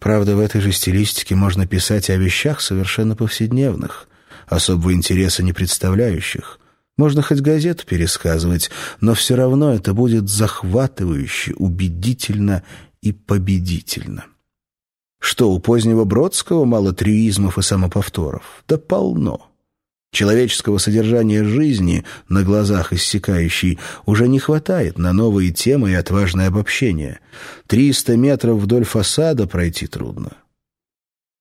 Правда, в этой же стилистике можно писать о вещах совершенно повседневных, особого интереса не представляющих. Можно хоть газету пересказывать, но все равно это будет захватывающе, убедительно и победительно. Что, у позднего Бродского мало трюизмов и самоповторов? Да полно. Человеческого содержания жизни, на глазах иссякающей, уже не хватает на новые темы и отважное обобщение. Триста метров вдоль фасада пройти трудно.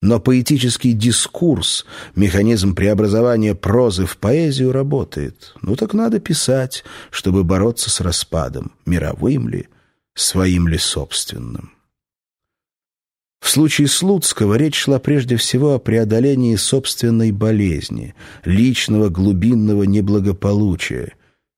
Но поэтический дискурс, механизм преобразования прозы в поэзию работает. Ну так надо писать, чтобы бороться с распадом, мировым ли, своим ли собственным. В случае Слуцкого речь шла прежде всего о преодолении собственной болезни, личного глубинного неблагополучия.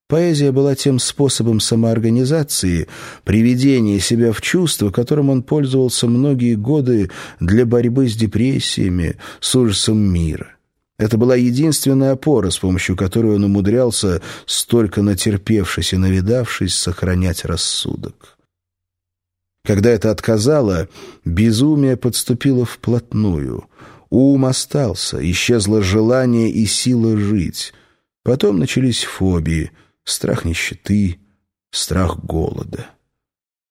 Поэзия была тем способом самоорганизации, приведения себя в чувство, которым он пользовался многие годы для борьбы с депрессиями, с ужасом мира. Это была единственная опора, с помощью которой он умудрялся, столько натерпевшись и навидавшись, сохранять рассудок. Когда это отказало, безумие подступило вплотную. Ум остался, исчезло желание и сила жить. Потом начались фобии, страх нищеты, страх голода.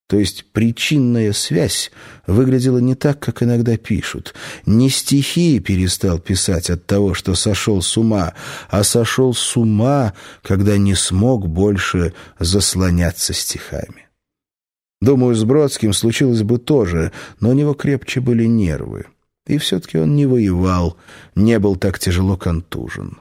То есть причинная связь выглядела не так, как иногда пишут. Не стихи перестал писать от того, что сошел с ума, а сошел с ума, когда не смог больше заслоняться стихами. Думаю, с Бродским случилось бы тоже, но у него крепче были нервы. И все-таки он не воевал, не был так тяжело контужен.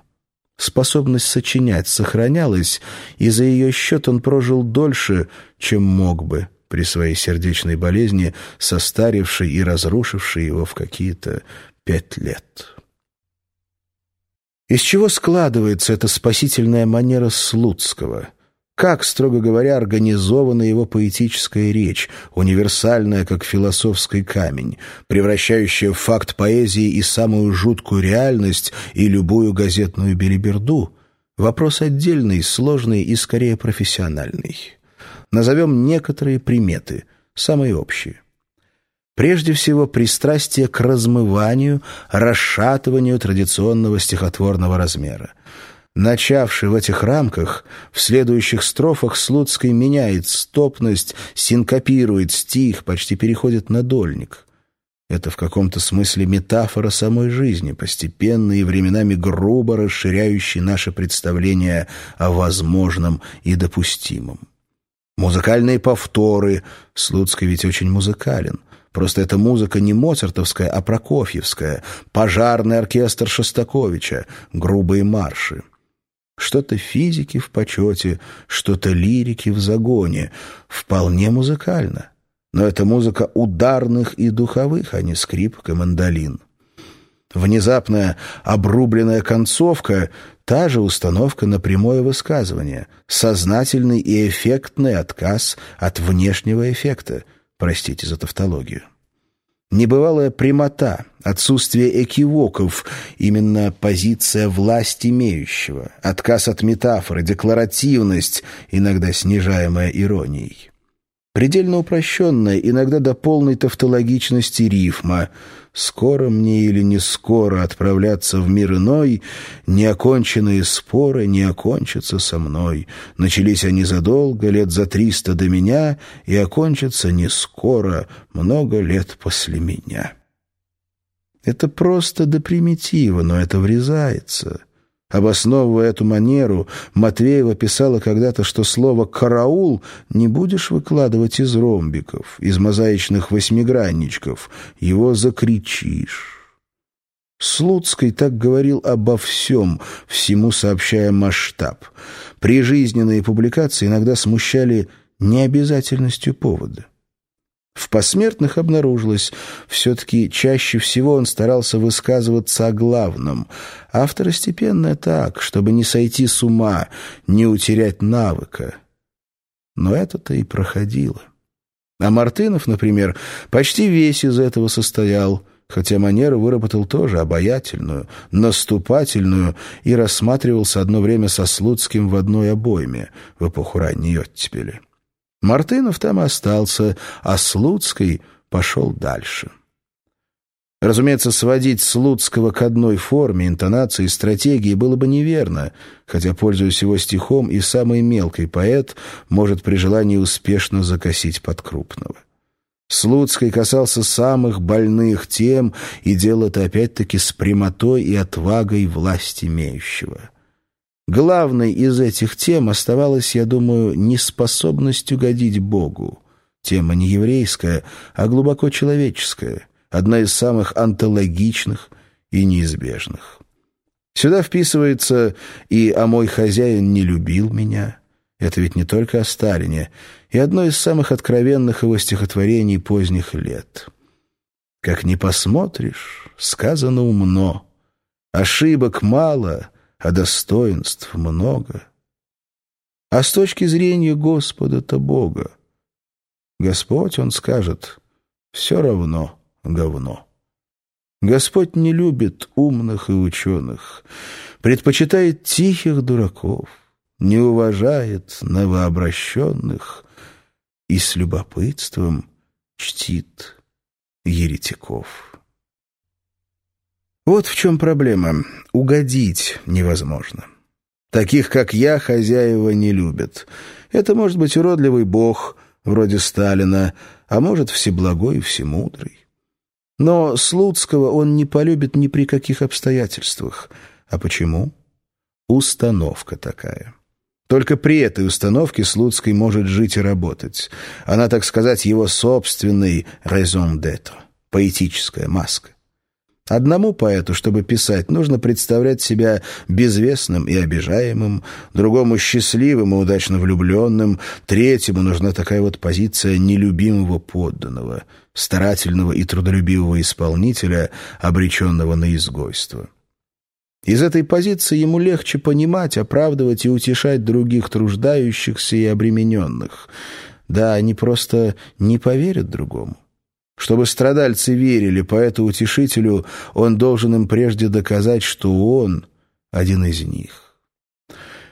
Способность сочинять сохранялась, и за ее счет он прожил дольше, чем мог бы при своей сердечной болезни, состарившей и разрушившей его в какие-то пять лет. Из чего складывается эта спасительная манера Слуцкого — как, строго говоря, организована его поэтическая речь, универсальная, как философский камень, превращающая в факт поэзии и самую жуткую реальность, и любую газетную белиберду? Вопрос отдельный, сложный и скорее профессиональный. Назовем некоторые приметы, самые общие. Прежде всего, пристрастие к размыванию, расшатыванию традиционного стихотворного размера. Начавший в этих рамках, в следующих строфах Слуцкий меняет стопность, синкопирует стих, почти переходит на дольник. Это в каком-то смысле метафора самой жизни, постепенно и временами грубо расширяющей наше представление о возможном и допустимом. Музыкальные повторы. Слуцкий ведь очень музыкален. Просто эта музыка не моцартовская, а прокофьевская. Пожарный оркестр Шостаковича. Грубые марши. Что-то физики в почете, что-то лирики в загоне. Вполне музыкально. Но это музыка ударных и духовых, а не скрипка мандолин. Внезапная обрубленная концовка — та же установка на прямое высказывание, сознательный и эффектный отказ от внешнего эффекта. Простите за тавтологию. Небывалая прямота, отсутствие экивоков, именно позиция власть имеющего, отказ от метафоры, декларативность, иногда снижаемая иронией. Предельно упрощенная, иногда до полной тавтологичности рифма — скоро мне или не скоро отправляться в мир иной, неоконченные споры не окончатся со мной. Начались они задолго, лет за триста до меня, и окончатся не скоро, много лет после меня. Это просто до примитива, но это врезается. Обосновывая эту манеру, Матвеева писала когда-то, что слово «караул» не будешь выкладывать из ромбиков, из мозаичных восьмигранничков, его закричишь. Слуцкий так говорил обо всем, всему сообщая масштаб. Прижизненные публикации иногда смущали необязательностью повода. В посмертных обнаружилось, все-таки чаще всего он старался высказываться о главном, а второстепенное так, чтобы не сойти с ума, не утерять навыка. Но это-то и проходило. А Мартынов, например, почти весь из этого состоял, хотя манеру выработал тоже обаятельную, наступательную и рассматривался одно время со Слуцким в одной обойме в эпоху ранней оттепели. Мартынов там остался, а Слуцкий пошел дальше. Разумеется, сводить Слуцкого к одной форме, интонации, стратегии было бы неверно, хотя, пользуясь его стихом, и самый мелкий поэт может при желании успешно закосить под крупного. Слуцкий касался самых больных тем и делал это опять-таки с прямотой и отвагой власть имеющего. Главной из этих тем оставалась, я думаю, неспособность угодить Богу. Тема не еврейская, а глубоко человеческая, одна из самых антологичных и неизбежных. Сюда вписывается и «А мой хозяин не любил меня». Это ведь не только о Сталине, и одно из самых откровенных его стихотворений поздних лет. «Как не посмотришь, сказано умно, ошибок мало, а достоинств много. А с точки зрения Господа-то Бога, Господь, Он скажет, все равно» говно. Господь не любит умных и ученых, предпочитает тихих дураков, не уважает новообращенных и с любопытством чтит еретиков. Вот в чем проблема. Угодить невозможно. Таких, как я, хозяева не любят. Это может быть уродливый бог, вроде Сталина, а может, всеблагой и всемудрый. Но Слуцкого он не полюбит ни при каких обстоятельствах. А почему? Установка такая. Только при этой установке Слуцкий может жить и работать. Она, так сказать, его собственный raison d'être, поэтическая маска. Одному поэту, чтобы писать, нужно представлять себя безвестным и обижаемым, другому счастливым и удачно влюбленным, третьему нужна такая вот позиция нелюбимого подданного, старательного и трудолюбивого исполнителя, обреченного на изгойство. Из этой позиции ему легче понимать, оправдывать и утешать других труждающихся и обремененных. Да, они просто не поверят другому. Чтобы страдальцы верили поэту-утешителю, он должен им прежде доказать, что он один из них.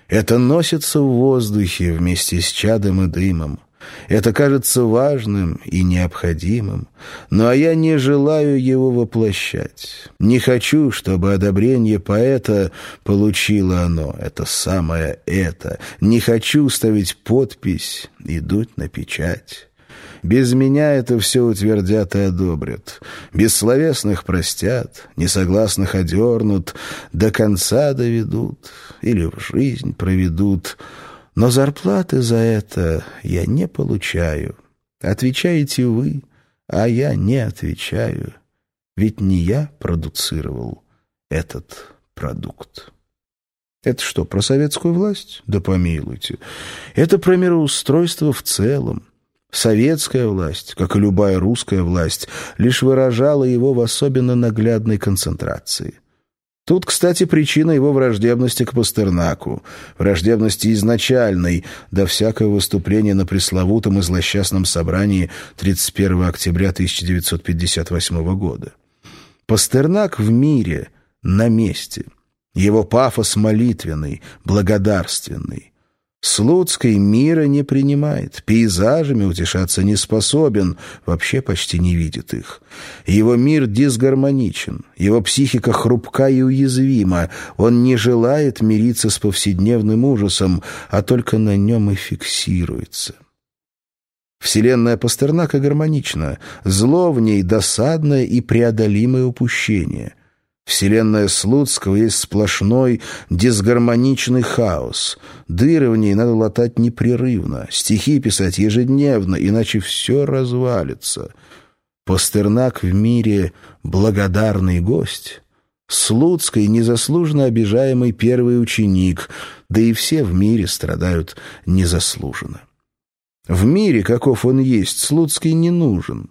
Это носится в воздухе вместе с чадом и дымом. Это кажется важным и необходимым, но я не желаю его воплощать. Не хочу, чтобы одобрение поэта получило оно, это самое это. Не хочу ставить подпись и на печать. Без меня это все утвердят и одобрят. Бессловесных простят, несогласных одернут, до конца доведут или в жизнь проведут. Но зарплаты за это я не получаю. Отвечаете вы, а я не отвечаю. Ведь не я продуцировал этот продукт. Это что, про советскую власть? Да помилуйте. Это про мироустройство в целом. Советская власть, как и любая русская власть, лишь выражала его в особенно наглядной концентрации. Тут, кстати, причина его враждебности к Пастернаку, враждебности изначальной, до всякого выступления на пресловутом и злосчастном собрании 31 октября 1958 года. Пастернак в мире, на месте. Его пафос молитвенный, благодарственный. Слуцкий мира не принимает, пейзажами утешаться не способен, вообще почти не видит их. Его мир дисгармоничен, его психика хрупка и уязвима, он не желает мириться с повседневным ужасом, а только на нем и фиксируется. Вселенная Пастернака гармонична, зло в ней досадное и преодолимое упущение. Вселенная Слуцкого есть сплошной дисгармоничный хаос. Дыры в ней надо латать непрерывно, стихи писать ежедневно, иначе все развалится. Пастернак в мире благодарный гость. Слуцкий незаслуженно обижаемый первый ученик, да и все в мире страдают незаслуженно. В мире, каков он есть, Слуцкий не нужен.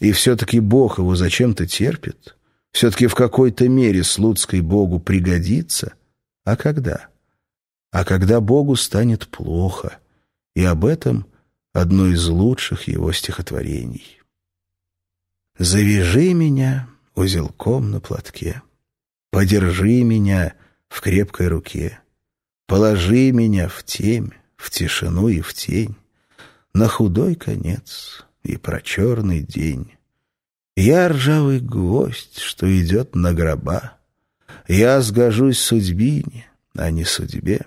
И все-таки Бог его зачем-то терпит. Все-таки в какой-то мере Слуцкой Богу пригодится. А когда? А когда Богу станет плохо. И об этом одно из лучших его стихотворений. «Завяжи меня узелком на платке, подержи меня в крепкой руке, положи меня в темь, в тишину и в тень, на худой конец и про черный день» Я ржавый гвоздь, что идет на гроба. Я сгожусь судьбине, а не судьбе.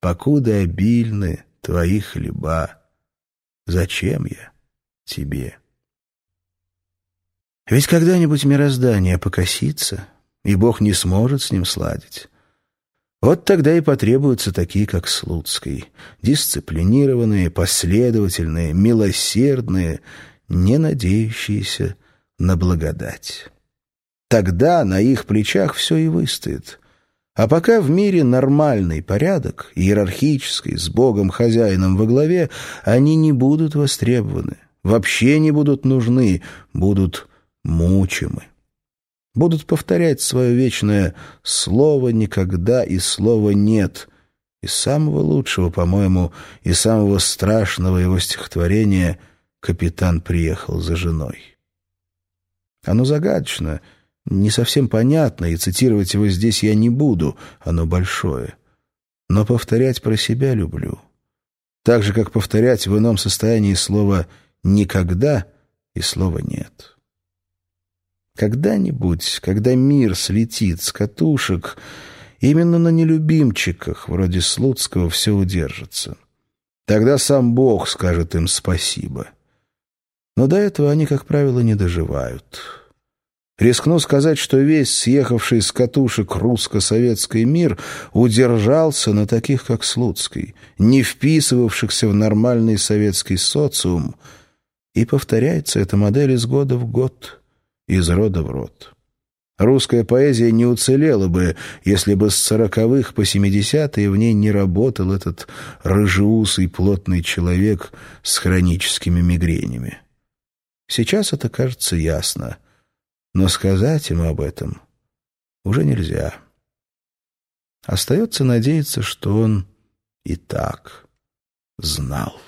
Покуда обильны твои хлеба, зачем я тебе? Ведь когда-нибудь мироздание покосится, и Бог не сможет с ним сладить. Вот тогда и потребуются такие, как Слуцкий, дисциплинированные, последовательные, милосердные, не надеющиеся на благодать. Тогда на их плечах все и выстоит. А пока в мире нормальный порядок, иерархический, с Богом-хозяином во главе, они не будут востребованы, вообще не будут нужны, будут мучимы будут повторять свое вечное «слово никогда» и «слово нет». И самого лучшего, по-моему, и самого страшного его стихотворения «Капитан приехал за женой». Оно загадочно, не совсем понятно, и цитировать его здесь я не буду, оно большое. Но повторять про себя люблю. Так же, как повторять в ином состоянии слово «никогда» и слово «нет». Когда-нибудь, когда мир слетит с катушек, именно на нелюбимчиках, вроде Слуцкого, все удержится. Тогда сам Бог скажет им спасибо. Но до этого они, как правило, не доживают. Рискну сказать, что весь съехавший с катушек русско-советский мир удержался на таких, как Слуцкий, не вписывавшихся в нормальный советский социум, и повторяется эта модель из года в год – из рода в род. Русская поэзия не уцелела бы, если бы с сороковых по семидесятые в ней не работал этот рыжеусый плотный человек с хроническими мигренями. Сейчас это кажется ясно, но сказать ему об этом уже нельзя. Остается надеяться, что он и так знал.